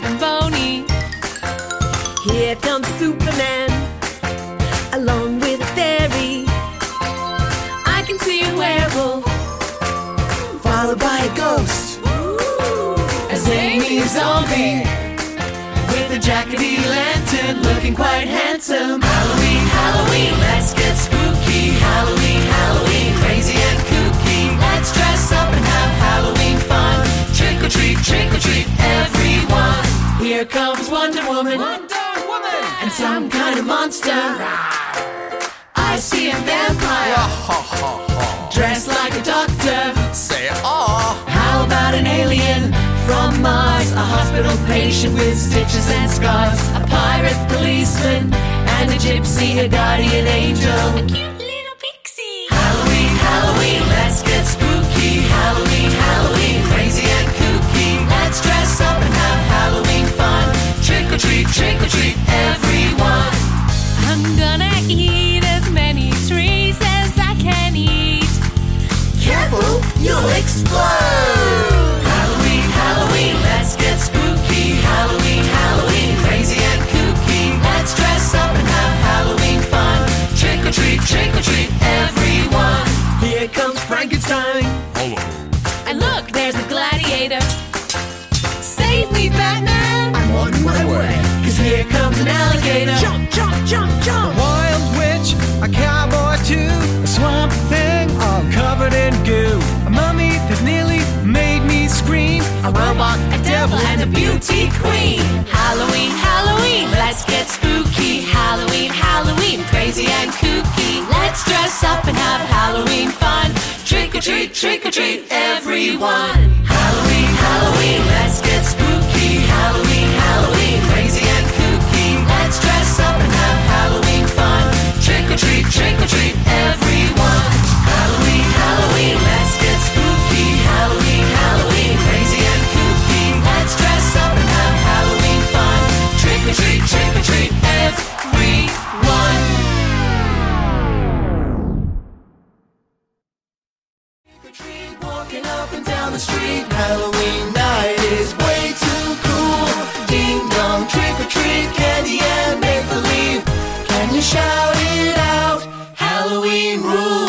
quite phony. Here comes Superman, along with a fairy. I can see a werewolf, followed by a ghost. Ooh. A zany zombie, with a jackety lantern, looking quite handsome. Halloween, Halloween, let's Here comes Wonder Woman. Wonder Woman! And some kind of monster. I see a vampire. Dressed like a doctor. Say ah. How about an alien from Mars? A hospital patient with stitches and scars. A pirate policeman and a gypsy, a guardian angel. Look, there's a gladiator. Save me, Batman! I'm on my way. Cause here comes an alligator. Jump, jump, jump, jump! wild witch, a cowboy too, a swamp thing all covered in goo, a mummy that nearly made me scream, A robot, a devil, and a beauty queen. Trick or treat, everyone. Halloween, Halloween, up and down the street. Halloween night is way too cool. Ding dong, trick or treat, candy and make believe. Can you shout it out? Halloween rules.